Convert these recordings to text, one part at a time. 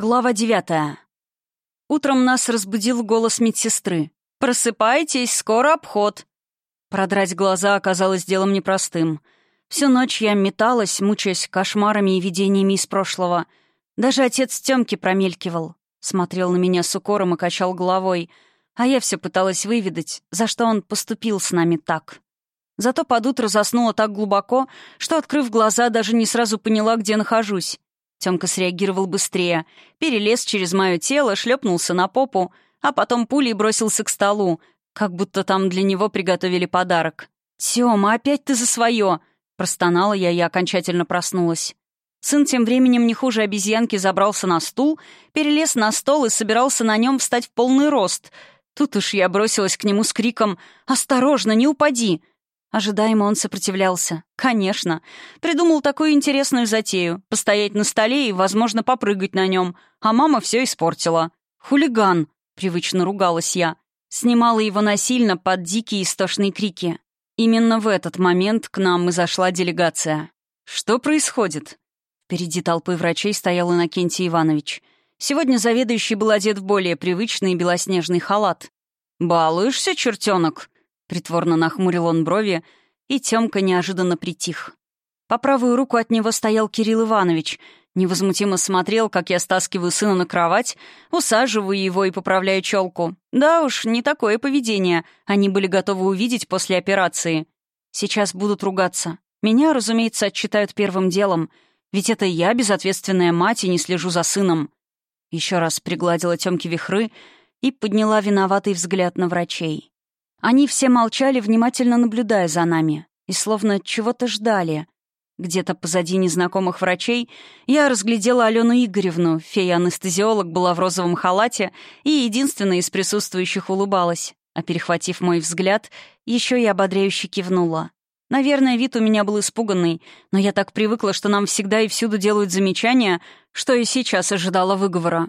Глава девятая. Утром нас разбудил голос медсестры. «Просыпайтесь, скоро обход!» Продрать глаза оказалось делом непростым. Всю ночь я металась, мучаясь кошмарами и видениями из прошлого. Даже отец Тёмки промелькивал. Смотрел на меня с укором и качал головой. А я все пыталась выведать, за что он поступил с нами так. Зато под утро заснула так глубоко, что, открыв глаза, даже не сразу поняла, где нахожусь. Тёмка среагировал быстрее, перелез через моё тело, шлепнулся на попу, а потом пулей бросился к столу, как будто там для него приготовили подарок. «Тёма, опять ты за своё! простонала я и окончательно проснулась. Сын тем временем не хуже обезьянки забрался на стул, перелез на стол и собирался на нём встать в полный рост. Тут уж я бросилась к нему с криком «Осторожно, не упади!» Ожидаемо он сопротивлялся. «Конечно. Придумал такую интересную затею. Постоять на столе и, возможно, попрыгать на нем. А мама все испортила. Хулиган!» — привычно ругалась я. Снимала его насильно под дикие истошные крики. Именно в этот момент к нам и зашла делегация. «Что происходит?» Впереди толпы врачей стоял Иннокентий Иванович. Сегодня заведующий был одет в более привычный белоснежный халат. «Балуешься, чертенок?» Притворно нахмурил он брови, и Тёмка неожиданно притих. По правую руку от него стоял Кирилл Иванович, невозмутимо смотрел, как я стаскиваю сына на кровать, усаживаю его и поправляю челку. Да уж, не такое поведение они были готовы увидеть после операции. Сейчас будут ругаться. Меня, разумеется, отчитают первым делом, ведь это я, безответственная мать, и не слежу за сыном. Еще раз пригладила Тёмке вихры и подняла виноватый взгляд на врачей. Они все молчали, внимательно наблюдая за нами, и словно чего-то ждали. Где-то позади незнакомых врачей я разглядела Алену Игоревну, фея-анестезиолог была в розовом халате и единственная из присутствующих улыбалась, а, перехватив мой взгляд, еще и ободряюще кивнула. Наверное, вид у меня был испуганный, но я так привыкла, что нам всегда и всюду делают замечания, что и сейчас ожидала выговора.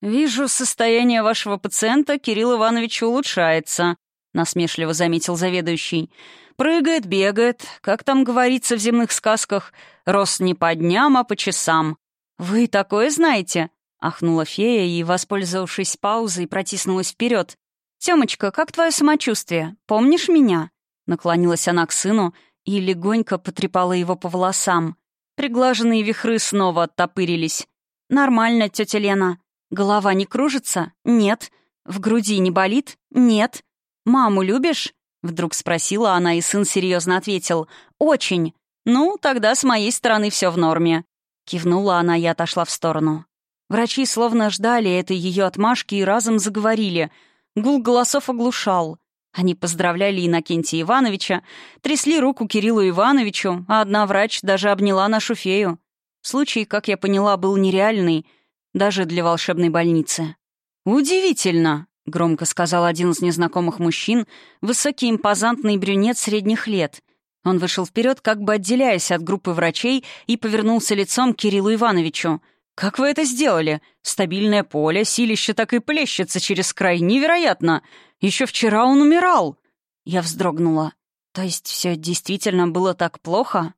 «Вижу, состояние вашего пациента, Кирилл Иванович, улучшается», насмешливо заметил заведующий. «Прыгает, бегает. Как там говорится в земных сказках? Рос не по дням, а по часам». «Вы такое знаете?» — ахнула фея и, воспользовавшись паузой, протиснулась вперед. Тёмочка, как твое самочувствие? Помнишь меня?» Наклонилась она к сыну и легонько потрепала его по волосам. Приглаженные вихры снова оттопырились. «Нормально, тетя Лена. Голова не кружится? Нет. В груди не болит? Нет. «Маму любишь?» — вдруг спросила она, и сын серьезно ответил. «Очень. Ну, тогда с моей стороны все в норме». Кивнула она и отошла в сторону. Врачи словно ждали этой ее отмашки и разом заговорили. Гул голосов оглушал. Они поздравляли Иннокентия Ивановича, трясли руку Кириллу Ивановичу, а одна врач даже обняла нашу фею. Случай, как я поняла, был нереальный, даже для волшебной больницы. «Удивительно!» Громко сказал один из незнакомых мужчин, высокий, импозантный брюнет средних лет. Он вышел вперед, как бы отделяясь от группы врачей, и повернулся лицом к Кириллу Ивановичу. «Как вы это сделали? Стабильное поле, силище так и плещется через край. Невероятно! Еще вчера он умирал!» Я вздрогнула. «То есть все действительно было так плохо?»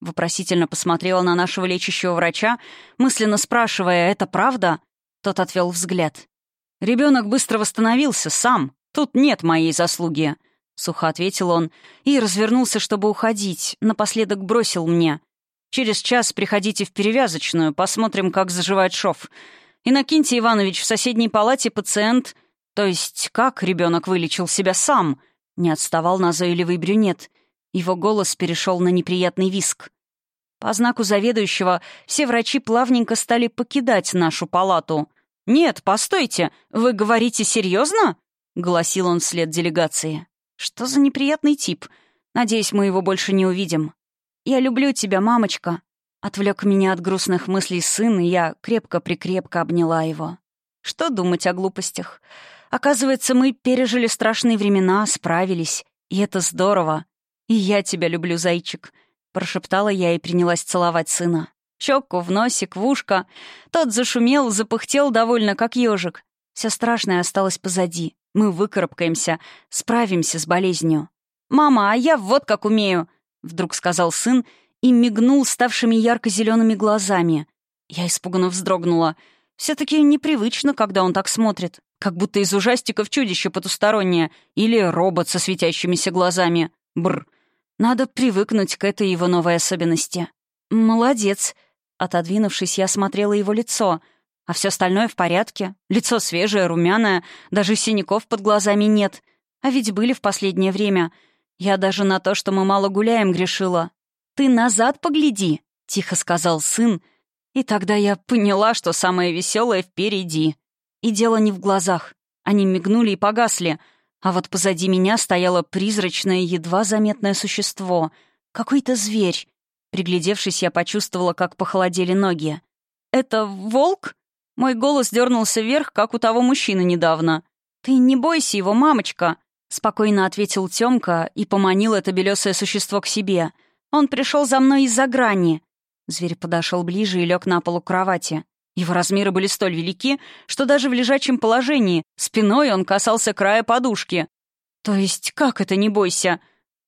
Вопросительно посмотрела на нашего лечащего врача, мысленно спрашивая, «Это правда?» Тот отвел взгляд. «Ребенок быстро восстановился сам. Тут нет моей заслуги», — сухо ответил он и развернулся, чтобы уходить, напоследок бросил мне. «Через час приходите в перевязочную, посмотрим, как заживает шов. Иннокентий Иванович, в соседней палате пациент...» «То есть как ребенок вылечил себя сам?» — не отставал назойливый брюнет. Его голос перешел на неприятный виск. По знаку заведующего все врачи плавненько стали покидать нашу палату — «Нет, постойте, вы говорите серьезно?» — гласил он вслед делегации. «Что за неприятный тип? Надеюсь, мы его больше не увидим». «Я люблю тебя, мамочка», — отвлек меня от грустных мыслей сын, и я крепко-прикрепко обняла его. Что думать о глупостях? Оказывается, мы пережили страшные времена, справились, и это здорово. «И я тебя люблю, зайчик», — прошептала я и принялась целовать сына щеку, в носик, в ушко. Тот зашумел, запыхтел довольно, как ежик. Все страшное осталось позади. Мы выкарабкаемся, справимся с болезнью. «Мама, а я вот как умею!» — вдруг сказал сын и мигнул ставшими ярко-зелеными глазами. Я испуганно вздрогнула. Все-таки непривычно, когда он так смотрит. Как будто из ужастиков чудище потустороннее или робот со светящимися глазами. Бр. Надо привыкнуть к этой его новой особенности. «Молодец!» Отодвинувшись, я смотрела его лицо. А все остальное в порядке. Лицо свежее, румяное, даже синяков под глазами нет. А ведь были в последнее время. Я даже на то, что мы мало гуляем, грешила. «Ты назад погляди», — тихо сказал сын. И тогда я поняла, что самое веселое впереди. И дело не в глазах. Они мигнули и погасли. А вот позади меня стояло призрачное, едва заметное существо. Какой-то зверь. Приглядевшись, я почувствовала, как похолодели ноги. «Это волк?» Мой голос дернулся вверх, как у того мужчины недавно. «Ты не бойся его, мамочка!» Спокойно ответил Тёмка и поманил это белёсое существо к себе. «Он пришёл за мной из-за грани!» Зверь подошёл ближе и лег на полу кровати. Его размеры были столь велики, что даже в лежачем положении спиной он касался края подушки. «То есть как это, не бойся?»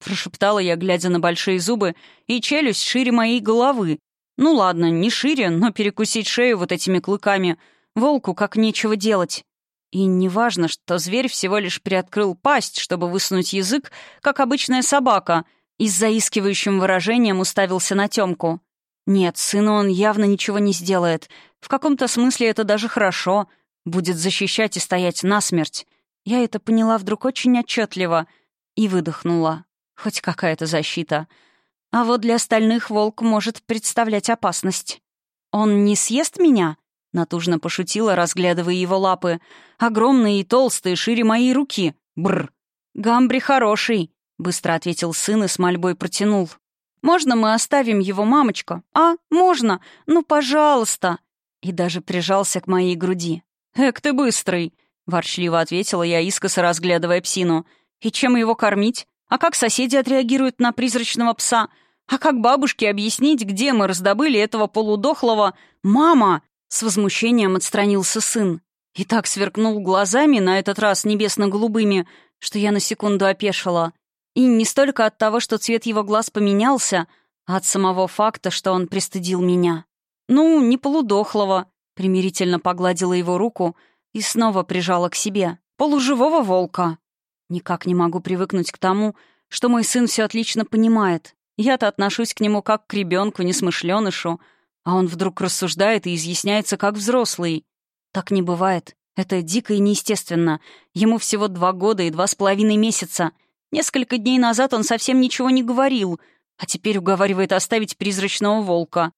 Прошептала я, глядя на большие зубы, и челюсть шире моей головы. Ну ладно, не шире, но перекусить шею вот этими клыками. Волку как нечего делать. И неважно, что зверь всего лишь приоткрыл пасть, чтобы высунуть язык, как обычная собака, и с заискивающим выражением уставился на Тёмку. Нет, сыну он явно ничего не сделает. В каком-то смысле это даже хорошо. Будет защищать и стоять насмерть. Я это поняла вдруг очень отчетливо и выдохнула. Хоть какая-то защита. А вот для остальных волк может представлять опасность. «Он не съест меня?» — натужно пошутила, разглядывая его лапы. «Огромные и толстые, шире моей руки. Бр. «Гамбри хороший», — быстро ответил сын и с мольбой протянул. «Можно мы оставим его, мамочка? А, можно? Ну, пожалуйста!» И даже прижался к моей груди. «Эк ты быстрый!» — ворчливо ответила я, искоса разглядывая псину. «И чем его кормить? А как соседи отреагируют на призрачного пса? А как бабушке объяснить, где мы раздобыли этого полудохлого «мама»?» С возмущением отстранился сын. И так сверкнул глазами, на этот раз небесно-голубыми, что я на секунду опешила. И не столько от того, что цвет его глаз поменялся, а от самого факта, что он пристыдил меня. «Ну, не полудохлого», — примирительно погладила его руку и снова прижала к себе. «Полуживого волка». Никак не могу привыкнуть к тому, что мой сын все отлично понимает. Я-то отношусь к нему как к ребенку, несмышленышу, а он вдруг рассуждает и изъясняется как взрослый. Так не бывает. Это дико и неестественно. Ему всего два года и два с половиной месяца. Несколько дней назад он совсем ничего не говорил, а теперь уговаривает оставить призрачного волка.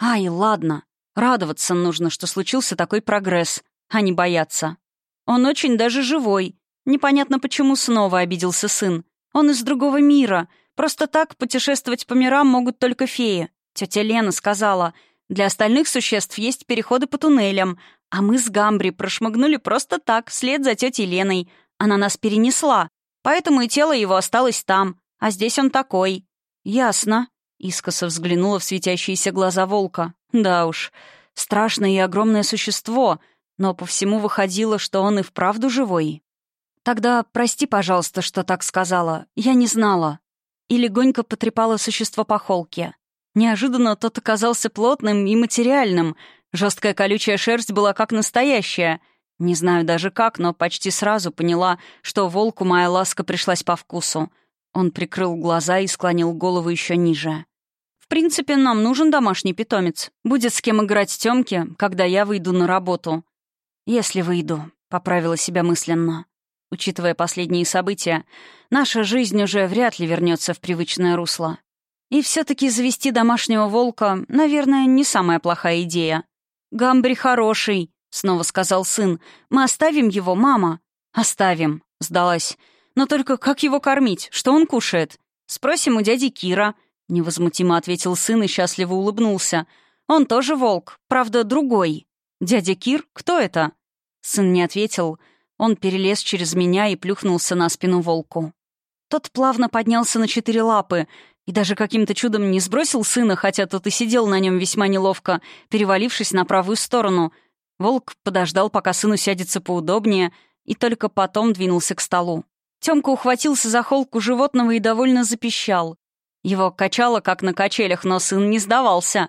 Ай, ладно. Радоваться нужно, что случился такой прогресс, а не бояться. Он очень даже живой. Непонятно, почему снова обиделся сын. Он из другого мира. Просто так путешествовать по мирам могут только феи. Тетя Лена сказала, для остальных существ есть переходы по туннелям, а мы с Гамбри прошмыгнули просто так, вслед за тетей Леной. Она нас перенесла, поэтому и тело его осталось там, а здесь он такой. «Ясно», — искоса взглянула в светящиеся глаза волка. «Да уж, страшное и огромное существо, но по всему выходило, что он и вправду живой». Тогда прости, пожалуйста, что так сказала. Я не знала. И легонько потрепала существо по холке. Неожиданно тот оказался плотным и материальным. Жесткая колючая шерсть была как настоящая. Не знаю даже как, но почти сразу поняла, что волку моя ласка пришлась по вкусу. Он прикрыл глаза и склонил голову еще ниже. «В принципе, нам нужен домашний питомец. Будет с кем играть Тёмке, когда я выйду на работу». «Если выйду», — поправила себя мысленно. Учитывая последние события, наша жизнь уже вряд ли вернется в привычное русло. И все-таки завести домашнего волка, наверное, не самая плохая идея. «Гамбри хороший», — снова сказал сын. «Мы оставим его, мама?» «Оставим», — сдалась. «Но только как его кормить? Что он кушает?» «Спросим у дяди Кира», — невозмутимо ответил сын и счастливо улыбнулся. «Он тоже волк, правда, другой». «Дядя Кир? Кто это?» Сын не ответил, — он перелез через меня и плюхнулся на спину волку. Тот плавно поднялся на четыре лапы и даже каким-то чудом не сбросил сына, хотя тот и сидел на нем весьма неловко, перевалившись на правую сторону. Волк подождал, пока сын усядется поудобнее, и только потом двинулся к столу. Тёмка ухватился за холку животного и довольно запищал. Его качало, как на качелях, но сын не сдавался.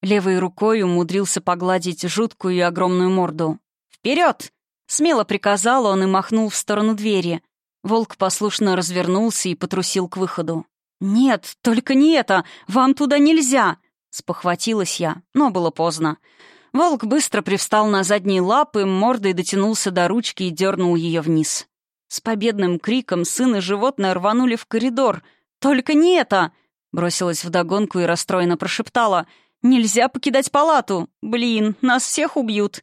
Левой рукой умудрился погладить жуткую и огромную морду. «Вперед!» Смело приказал он и махнул в сторону двери. Волк послушно развернулся и потрусил к выходу. «Нет, только не это! Вам туда нельзя!» Спохватилась я, но было поздно. Волк быстро привстал на задние лапы, мордой дотянулся до ручки и дернул ее вниз. С победным криком сын и животное рванули в коридор. «Только не это!» Бросилась вдогонку и расстроенно прошептала. «Нельзя покидать палату! Блин, нас всех убьют!»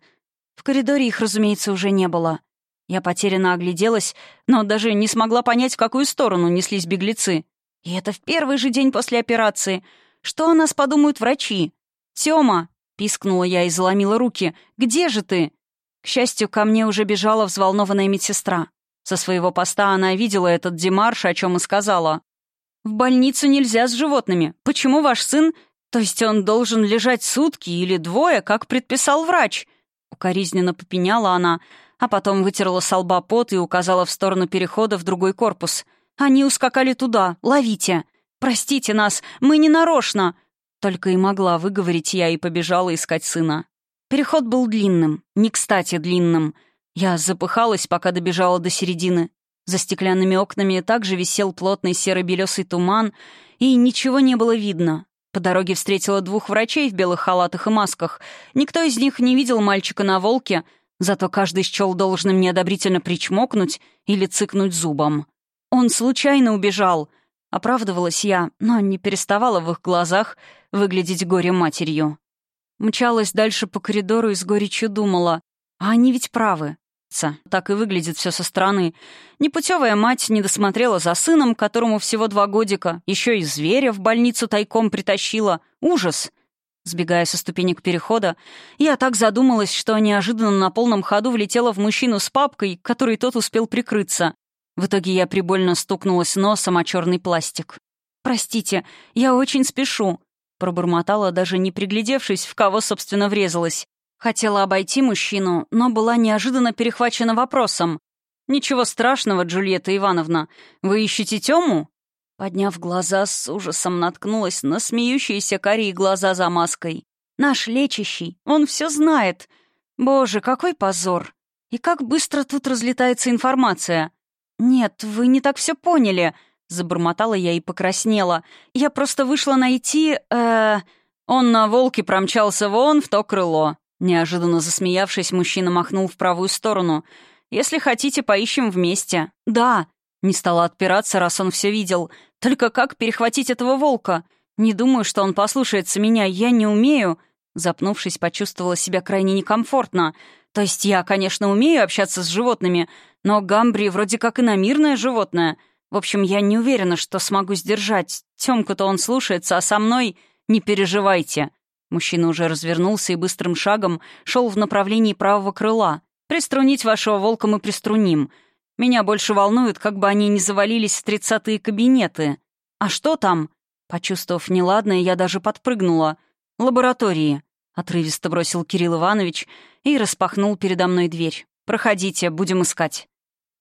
В коридоре их, разумеется, уже не было. Я потерянно огляделась, но даже не смогла понять, в какую сторону неслись беглецы. И это в первый же день после операции. Что о нас подумают врачи? «Тёма!» — пискнула я и заломила руки. «Где же ты?» К счастью, ко мне уже бежала взволнованная медсестра. Со своего поста она видела этот демарш, о чем и сказала. «В больницу нельзя с животными. Почему ваш сын... То есть он должен лежать сутки или двое, как предписал врач?» Укоризненно попеняла она, а потом вытерла со лба пот и указала в сторону перехода в другой корпус. «Они ускакали туда! Ловите! Простите нас! Мы не нарочно!» Только и могла выговорить я и побежала искать сына. Переход был длинным, не кстати длинным. Я запыхалась, пока добежала до середины. За стеклянными окнами также висел плотный серо-белесый туман, и ничего не было видно, по дороге встретила двух врачей в белых халатах и масках. Никто из них не видел мальчика на волке, зато каждый счел должным неодобрительно причмокнуть или цыкнуть зубом. «Он случайно убежал», — оправдывалась я, но не переставала в их глазах выглядеть горе-матерью. Мчалась дальше по коридору и с горечью думала, а они ведь правы, так и выглядит все со стороны. Непутевая мать не досмотрела за сыном, которому всего два годика, еще и зверя в больницу тайком притащила. Ужас! Сбегая со ступенек перехода, я так задумалась, что неожиданно на полном ходу влетела в мужчину с папкой, который тот успел прикрыться. В итоге я прибольно стукнулась носом о черный пластик. «Простите, я очень спешу», — пробормотала, даже не приглядевшись, в кого, собственно, врезалась. Хотела обойти мужчину, но была неожиданно перехвачена вопросом. «Ничего страшного, Джульетта Ивановна. Вы ищете Тему?» Подняв глаза, с ужасом наткнулась на смеющиеся карие глаза за маской. «Наш лечащий, он все знает. Боже, какой позор! И как быстро тут разлетается информация!» «Нет, вы не так все поняли», — забормотала я и покраснела. «Я просто вышла найти... Э... Он на волке промчался вон в то крыло», Неожиданно засмеявшись, мужчина махнул в правую сторону. «Если хотите, поищем вместе». «Да». Не стала отпираться, раз он все видел. «Только как перехватить этого волка? Не думаю, что он послушается меня. Я не умею». Запнувшись, почувствовала себя крайне некомфортно. «То есть я, конечно, умею общаться с животными, но гамбри вроде как иномирное животное. В общем, я не уверена, что смогу сдержать. Темку-то он слушается, а со мной... Не переживайте». Мужчина уже развернулся и быстрым шагом шел в направлении правого крыла. «Приструнить вашего волка мы приструним. Меня больше волнует, как бы они не завалились в тридцатые кабинеты. А что там?» Почувствовав неладное, я даже подпрыгнула. «Лаборатории», — отрывисто бросил Кирилл Иванович и распахнул передо мной дверь. «Проходите, будем искать».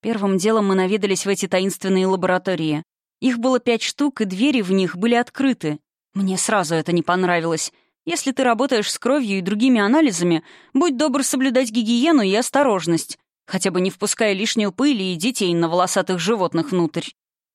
Первым делом мы наведались в эти таинственные лаборатории. Их было пять штук, и двери в них были открыты. Мне сразу это не понравилось. Если ты работаешь с кровью и другими анализами, будь добр соблюдать гигиену и осторожность, хотя бы не впуская лишнюю пыль и детей на волосатых животных внутрь.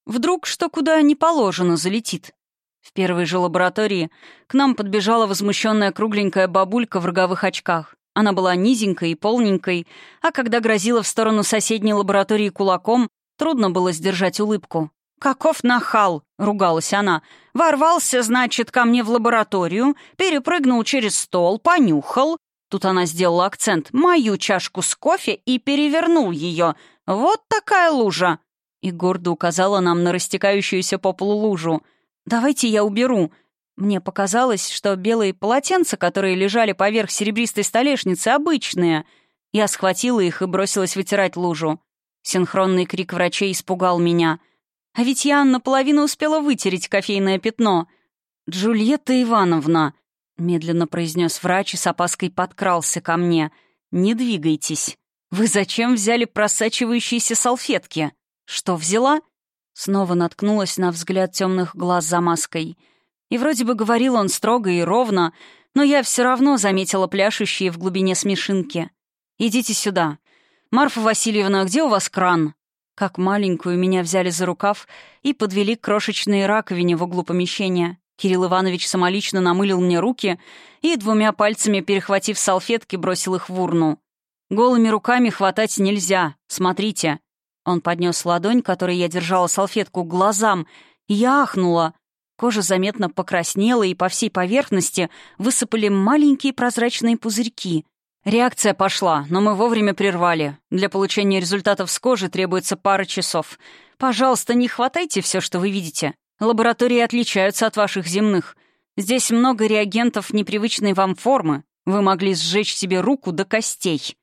Вдруг что куда не положено залетит. В первой же лаборатории к нам подбежала возмущенная кругленькая бабулька в роговых очках. Она была низенькой и полненькой, а когда грозила в сторону соседней лаборатории кулаком, трудно было сдержать улыбку. «Каков нахал!» — ругалась она. «Ворвался, значит, ко мне в лабораторию, перепрыгнул через стол, понюхал». Тут она сделала акцент. «Мою чашку с кофе и перевернул ее. Вот такая лужа!» И гордо указала нам на растекающуюся по полу лужу. «Давайте я уберу». Мне показалось, что белые полотенца, которые лежали поверх серебристой столешницы, обычные. Я схватила их и бросилась вытирать лужу. Синхронный крик врачей испугал меня — а ведь я наполовину успела вытереть кофейное пятно. «Джульетта Ивановна», — медленно произнес врач и с опаской подкрался ко мне, — «не двигайтесь. Вы зачем взяли просачивающиеся салфетки? Что взяла?» Снова наткнулась на взгляд темных глаз за маской. И вроде бы говорил он строго и ровно, но я все равно заметила пляшущие в глубине смешинки. «Идите сюда. Марфа Васильевна, где у вас кран?» как маленькую меня взяли за рукав и подвели к крошечной раковине в углу помещения. Кирилл Иванович самолично намылил мне руки и, двумя пальцами перехватив салфетки, бросил их в урну. «Голыми руками хватать нельзя. Смотрите». Он поднес ладонь, которой я держала салфетку, к глазам, и я ахнула. Кожа заметно покраснела, и по всей поверхности высыпали маленькие прозрачные пузырьки. Реакция пошла, но мы вовремя прервали. Для получения результатов с кожи требуется пара часов. Пожалуйста, не хватайте все, что вы видите. Лаборатории отличаются от ваших земных. Здесь много реагентов непривычной вам формы. Вы могли сжечь себе руку до костей.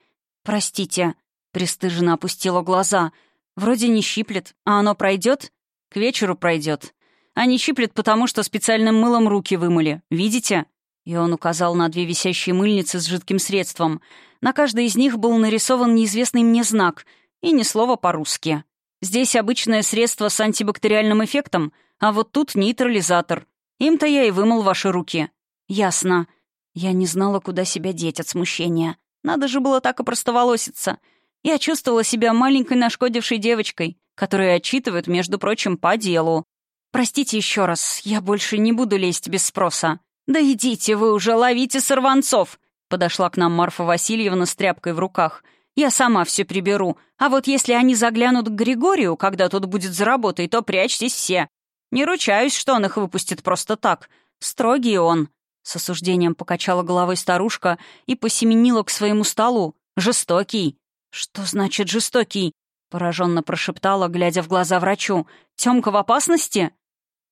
Простите, Престыжно опустила глаза. Вроде не щиплет, а оно пройдет? К вечеру пройдет. А не щиплет, потому что специальным мылом руки вымыли. Видите? И он указал на две висящие мыльницы с жидким средством. На каждой из них был нарисован неизвестный мне знак и ни слова по-русски. «Здесь обычное средство с антибактериальным эффектом, а вот тут нейтрализатор. Им-то я и вымыл ваши руки». «Ясно. Я не знала, куда себя деть от смущения. Надо же было так и простоволоситься. Я чувствовала себя маленькой нашкодившей девочкой, которую отчитывают, между прочим, по делу. Простите еще раз, я больше не буду лезть без спроса». «Да идите вы уже, ловите сорванцов!» Подошла к нам Марфа Васильевна с тряпкой в руках. «Я сама все приберу. А вот если они заглянут к Григорию, когда тот будет за работой, то прячьтесь все. Не ручаюсь, что он их выпустит просто так. Строгий он». С осуждением покачала головой старушка и посеменила к своему столу. «Жестокий». «Что значит жестокий?» Пораженно прошептала, глядя в глаза врачу. «Темка в опасности?»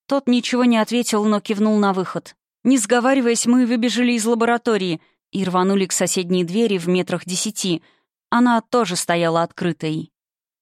Тот ничего не ответил, но кивнул на выход. Не сговариваясь, мы выбежали из лаборатории и рванули к соседней двери в метрах десяти. Она тоже стояла открытой.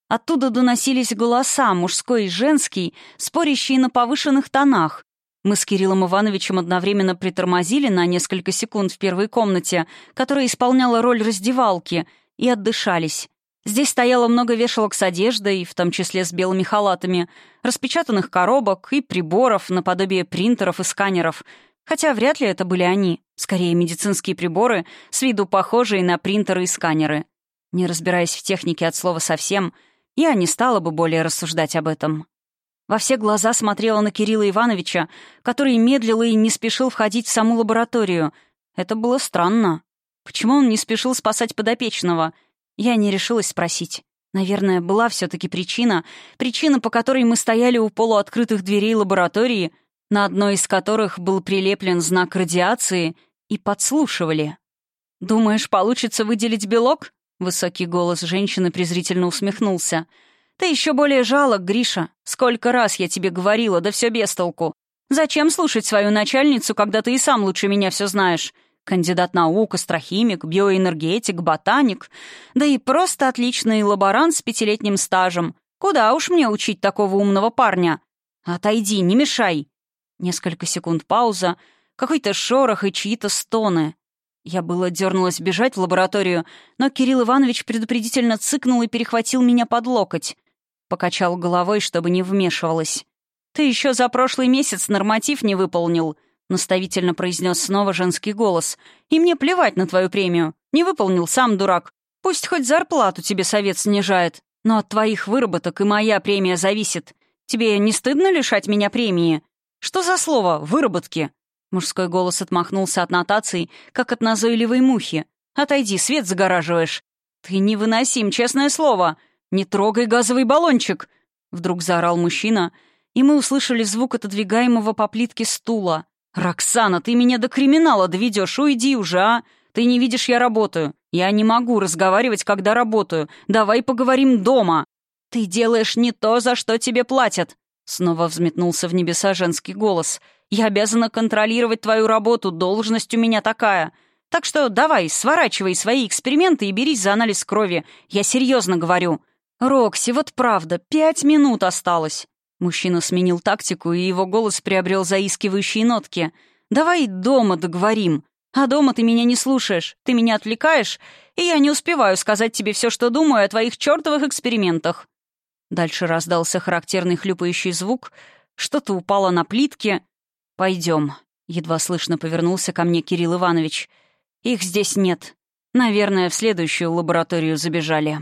Оттуда доносились голоса, мужской и женский, спорящие на повышенных тонах. Мы с Кириллом Ивановичем одновременно притормозили на несколько секунд в первой комнате, которая исполняла роль раздевалки, и отдышались. Здесь стояло много вешалок с одеждой, в том числе с белыми халатами, распечатанных коробок и приборов наподобие принтеров и сканеров — Хотя вряд ли это были они. Скорее, медицинские приборы, с виду похожие на принтеры и сканеры. Не разбираясь в технике от слова совсем, я не стала бы более рассуждать об этом. Во все глаза смотрела на Кирилла Ивановича, который медлил и не спешил входить в саму лабораторию. Это было странно. Почему он не спешил спасать подопечного? Я не решилась спросить. Наверное, была все-таки причина, причина, по которой мы стояли у полуоткрытых дверей лаборатории — на одной из которых был прилеплен знак радиации, и подслушивали. «Думаешь, получится выделить белок?» Высокий голос женщины презрительно усмехнулся. «Ты еще более жалок, Гриша. Сколько раз я тебе говорила, да все без толку. Зачем слушать свою начальницу, когда ты и сам лучше меня все знаешь? Кандидат наук, астрохимик, биоэнергетик, ботаник. Да и просто отличный лаборант с пятилетним стажем. Куда уж мне учить такого умного парня? Отойди, не мешай!» Несколько секунд пауза, какой-то шорох и чьи-то стоны. Я было дернулась бежать в лабораторию, но Кирилл Иванович предупредительно цыкнул и перехватил меня под локоть. Покачал головой, чтобы не вмешивалась. «Ты еще за прошлый месяц норматив не выполнил», — наставительно произнес снова женский голос. «И мне плевать на твою премию. Не выполнил, сам дурак. Пусть хоть зарплату тебе совет снижает, но от твоих выработок и моя премия зависит. Тебе не стыдно лишать меня премии?» «Что за слово «выработки»?» Мужской голос отмахнулся от нотации, как от назойливой мухи. «Отойди, свет загораживаешь!» «Ты невыносим, честное слово! Не трогай газовый баллончик!» Вдруг заорал мужчина, и мы услышали звук отодвигаемого по плитке стула. «Роксана, ты меня до криминала доведешь! Уйди уже, а! Ты не видишь, я работаю! Я не могу разговаривать, когда работаю! Давай поговорим дома!» «Ты делаешь не то, за что тебе платят!» Снова взметнулся в небеса женский голос. «Я обязана контролировать твою работу, должность у меня такая. Так что давай, сворачивай свои эксперименты и берись за анализ крови. Я серьезно говорю». «Рокси, вот правда, пять минут осталось». Мужчина сменил тактику, и его голос приобрел заискивающие нотки. «Давай дома договорим. А дома ты меня не слушаешь, ты меня отвлекаешь, и я не успеваю сказать тебе все, что думаю о твоих чертовых экспериментах». Дальше раздался характерный хлюпающий звук, что-то упало на плитке. «Пойдем», — едва слышно повернулся ко мне Кирилл Иванович. «Их здесь нет. Наверное, в следующую лабораторию забежали».